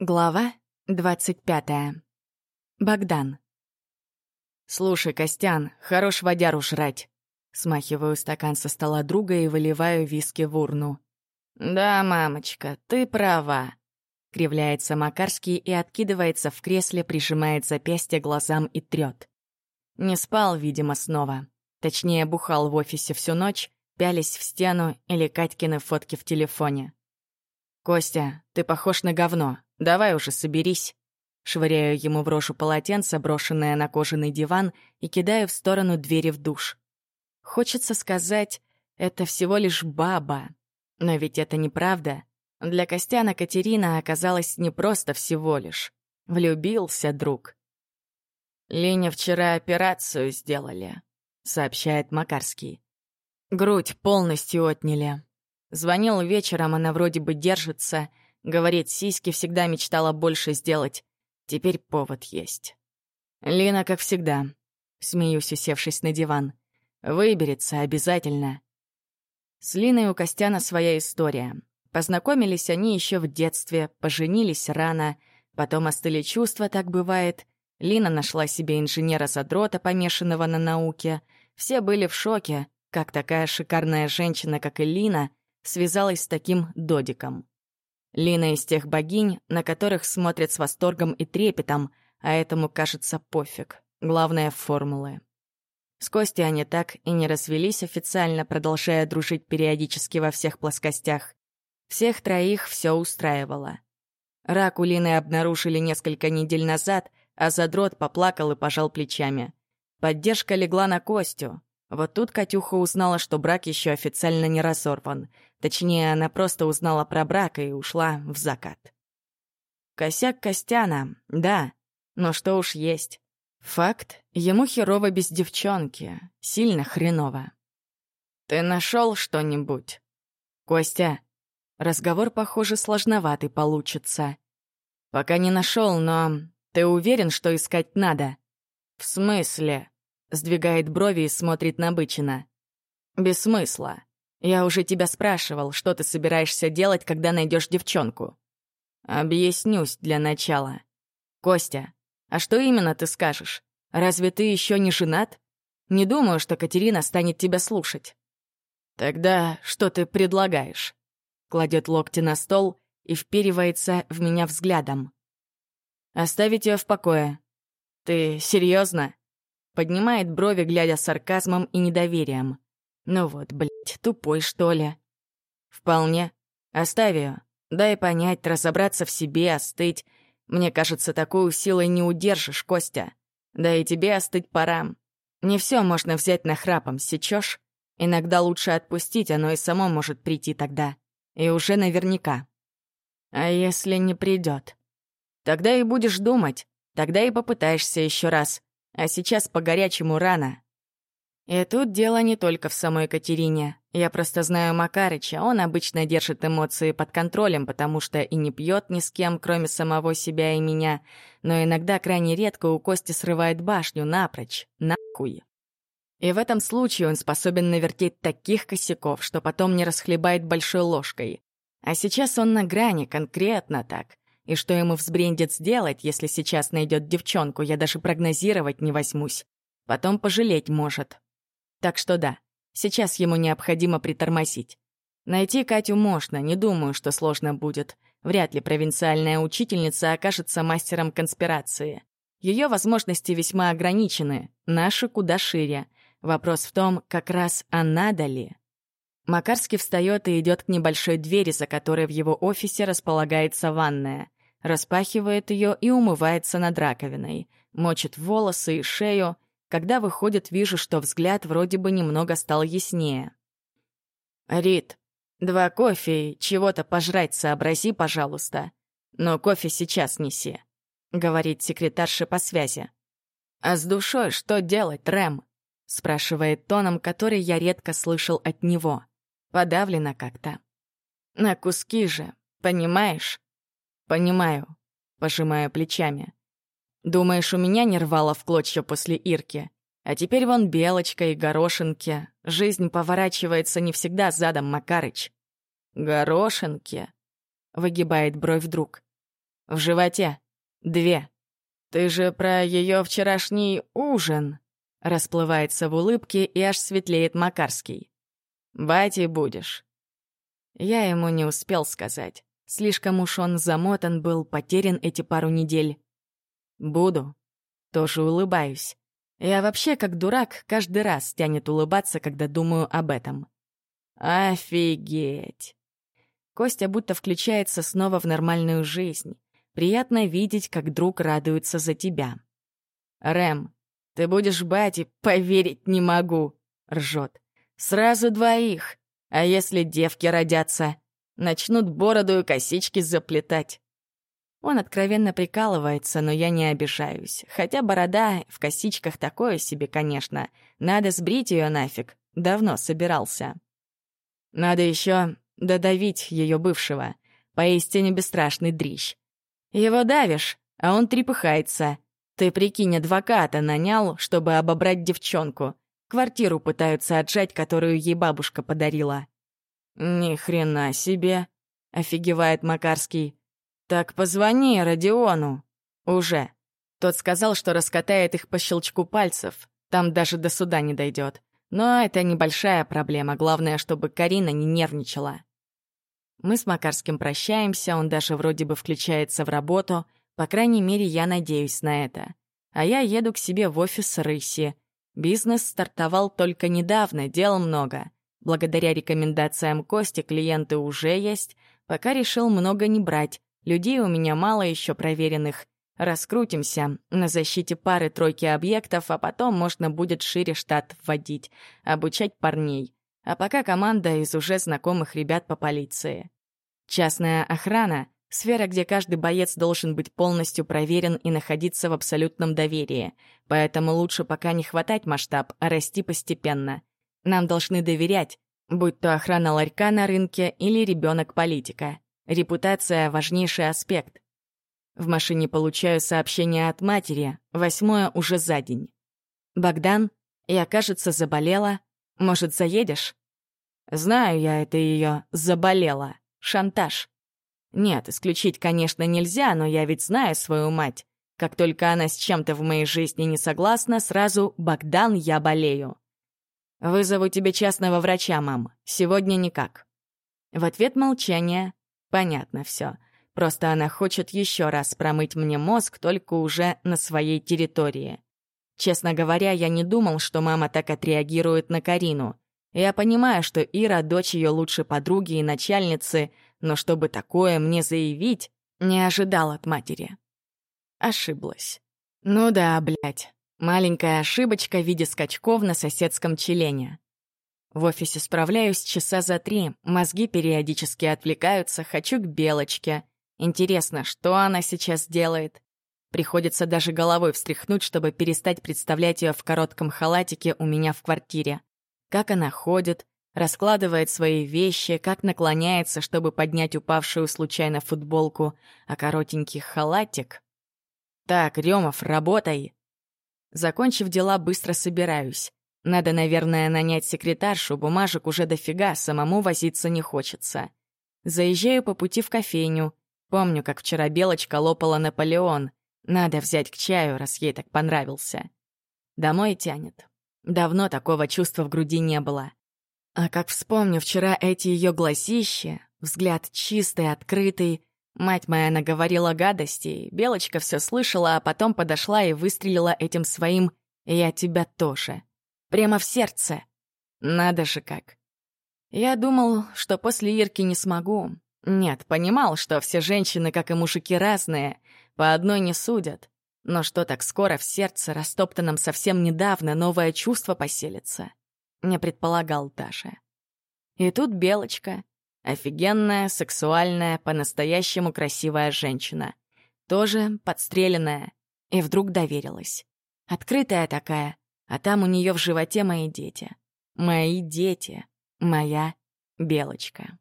Глава двадцать пятая. Богдан. «Слушай, Костян, хорош водяру жрать». Смахиваю стакан со стола друга и выливаю виски в урну. «Да, мамочка, ты права», — кривляется Макарский и откидывается в кресле, прижимает запястье глазам и трёт. Не спал, видимо, снова. Точнее, бухал в офисе всю ночь, пялись в стену или Катькины фотки в телефоне. «Костя, ты похож на говно. Давай уже соберись». Швыряю ему в рожу полотенце, брошенное на кожаный диван, и кидаю в сторону двери в душ. Хочется сказать, это всего лишь баба. Но ведь это неправда. Для Костяна Катерина оказалась не просто всего лишь. Влюбился друг. «Лене вчера операцию сделали», — сообщает Макарский. Грудь полностью отняли. Звонил вечером, она вроде бы держится — Говорит, сиськи всегда мечтала больше сделать. Теперь повод есть. Лина, как всегда. Смеюсь, усевшись на диван. Выберется обязательно. С Линой у Костяна своя история. Познакомились они еще в детстве, поженились рано, потом остыли чувства, так бывает. Лина нашла себе инженера-задрота, помешанного на науке. Все были в шоке, как такая шикарная женщина, как и Лина, связалась с таким додиком. Лина из тех богинь, на которых смотрят с восторгом и трепетом, а этому кажется пофиг. Главное — формулы. С Костей они так и не развелись официально, продолжая дружить периодически во всех плоскостях. Всех троих все устраивало. Рак у Лины обнаружили несколько недель назад, а задрот поплакал и пожал плечами. Поддержка легла на Костю. Вот тут Катюха узнала, что брак еще официально не разорван. Точнее, она просто узнала про брак и ушла в закат. Косяк Костяна, да, но что уж есть. Факт, ему херово без девчонки, сильно хреново. «Ты нашел что-нибудь?» «Костя, разговор, похоже, сложноватый получится. Пока не нашел, но ты уверен, что искать надо?» «В смысле?» Сдвигает брови и смотрит на Бычина. «Без смысла. Я уже тебя спрашивал, что ты собираешься делать, когда найдешь девчонку?» «Объяснюсь для начала. Костя, а что именно ты скажешь? Разве ты еще не женат? Не думаю, что Катерина станет тебя слушать». «Тогда что ты предлагаешь?» Кладет локти на стол и вперивается в меня взглядом. «Оставить ее в покое. Ты серьезно? Поднимает брови, глядя с сарказмом и недоверием. Ну вот, блядь, тупой, что ли? Вполне. Оставь ее. Дай понять, разобраться в себе, остыть. Мне кажется, такую силой не удержишь, Костя. Да и тебе остыть пора. Не все можно взять на храпом, сечешь? Иногда лучше отпустить, оно и само может прийти тогда. И уже наверняка. А если не придет? Тогда и будешь думать. Тогда и попытаешься еще раз. А сейчас по-горячему рано. И тут дело не только в самой Катерине. Я просто знаю Макарыча, он обычно держит эмоции под контролем, потому что и не пьет ни с кем, кроме самого себя и меня, но иногда крайне редко у Кости срывает башню напрочь, нахуй. И в этом случае он способен навертеть таких косяков, что потом не расхлебает большой ложкой. А сейчас он на грани, конкретно так. И что ему взбрендит сделать, если сейчас найдет девчонку, я даже прогнозировать не возьмусь. Потом пожалеть может. Так что да, сейчас ему необходимо притормозить. Найти Катю можно, не думаю, что сложно будет. Вряд ли провинциальная учительница окажется мастером конспирации. Ее возможности весьма ограничены, наши куда шире. Вопрос в том, как раз а надо ли. Макарский встает и идет к небольшой двери, за которой в его офисе располагается ванная распахивает ее и умывается над раковиной, мочит волосы и шею. Когда выходит, вижу, что взгляд вроде бы немного стал яснее. «Рит, два кофе и чего-то пожрать сообрази, пожалуйста. Но кофе сейчас неси», — говорит секретарша по связи. «А с душой что делать, Рэм?» — спрашивает тоном, который я редко слышал от него. Подавлено как-то. «На куски же, понимаешь?» «Понимаю», — пожимая плечами. «Думаешь, у меня не рвало в клочья после Ирки? А теперь вон Белочка и Горошинки. Жизнь поворачивается не всегда задом, Макарыч». «Горошинки?» — выгибает бровь друг. В животе. Две. Ты же про ее вчерашний ужин. Расплывается в улыбке и аж светлеет Макарский. Батей будешь. Я ему не успел сказать. Слишком уж он замотан был, потерян эти пару недель. Буду. Тоже улыбаюсь. Я вообще, как дурак, каждый раз тянет улыбаться, когда думаю об этом. Офигеть. Костя будто включается снова в нормальную жизнь. Приятно видеть, как друг радуется за тебя. «Рэм, ты будешь бати, поверить не могу!» — ржет. «Сразу двоих. А если девки родятся? Начнут бороду и косички заплетать». Он откровенно прикалывается, но я не обижаюсь. Хотя борода в косичках такое себе, конечно. Надо сбрить ее нафиг. Давно собирался. Надо еще додавить ее бывшего. Поистине бесстрашный дрищ. Его давишь, а он трепыхается. Ты, прикинь, адвоката нанял, чтобы обобрать девчонку. Квартиру пытаются отжать, которую ей бабушка подарила. «Ни хрена себе!» — офигевает Макарский. «Так позвони Родиону». «Уже». Тот сказал, что раскатает их по щелчку пальцев. Там даже до суда не дойдет. Но это небольшая проблема, главное, чтобы Карина не нервничала. Мы с Макарским прощаемся, он даже вроде бы включается в работу, по крайней мере, я надеюсь на это. А я еду к себе в офис Рыси. Бизнес стартовал только недавно, дел много. Благодаря рекомендациям Кости клиенты уже есть, пока решил много не брать, людей у меня мало еще проверенных. Раскрутимся на защите пары-тройки объектов, а потом можно будет шире штат вводить, обучать парней. А пока команда из уже знакомых ребят по полиции. Частная охрана — сфера, где каждый боец должен быть полностью проверен и находиться в абсолютном доверии. Поэтому лучше пока не хватать масштаб, а расти постепенно. Нам должны доверять, будь то охрана ларька на рынке или ребенок политика. Репутация — важнейший аспект. В машине получаю сообщение от матери, восьмое уже за день. «Богдан, я, кажется, заболела. Может, заедешь?» Знаю я это ее «заболела». Шантаж. Нет, исключить, конечно, нельзя, но я ведь знаю свою мать. Как только она с чем-то в моей жизни не согласна, сразу «Богдан, я болею». «Вызову тебе частного врача, мам. Сегодня никак». В ответ молчание. Понятно все. Просто она хочет еще раз промыть мне мозг, только уже на своей территории. Честно говоря, я не думал, что мама так отреагирует на Карину. Я понимаю, что Ира — дочь ее лучшей подруги и начальницы, но чтобы такое мне заявить, не ожидал от матери. Ошиблась. Ну да, блядь. Маленькая ошибочка в виде скачков на соседском челене. В офисе справляюсь часа за три, мозги периодически отвлекаются, хочу к Белочке. Интересно, что она сейчас делает? Приходится даже головой встряхнуть, чтобы перестать представлять ее в коротком халатике у меня в квартире как она ходит, раскладывает свои вещи, как наклоняется, чтобы поднять упавшую случайно футболку, а коротенький халатик. «Так, Рёмов, работай!» Закончив дела, быстро собираюсь. Надо, наверное, нанять секретаршу, бумажек уже дофига, самому возиться не хочется. Заезжаю по пути в кофейню. Помню, как вчера Белочка лопала Наполеон. Надо взять к чаю, раз ей так понравился. Домой тянет. Давно такого чувства в груди не было. А как вспомню вчера эти ее глазища, взгляд чистый, открытый, мать моя наговорила гадостей, Белочка все слышала, а потом подошла и выстрелила этим своим «я тебя тоже». Прямо в сердце. Надо же как. Я думал, что после Ирки не смогу. Нет, понимал, что все женщины, как и мужики, разные, по одной не судят. Но что так скоро в сердце, растоптанном совсем недавно, новое чувство поселится? Не предполагал даже. И тут Белочка. Офигенная, сексуальная, по-настоящему красивая женщина. Тоже подстреленная. И вдруг доверилась. Открытая такая, а там у нее в животе мои дети. Мои дети. Моя Белочка.